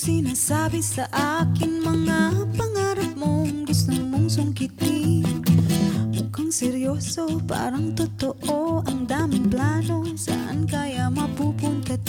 sinasabi sa akin Mga pangarap mong gusto mong sungkitin. Mukhang seryoso, parang totoo Ang daming plano, saan kaya mapupunta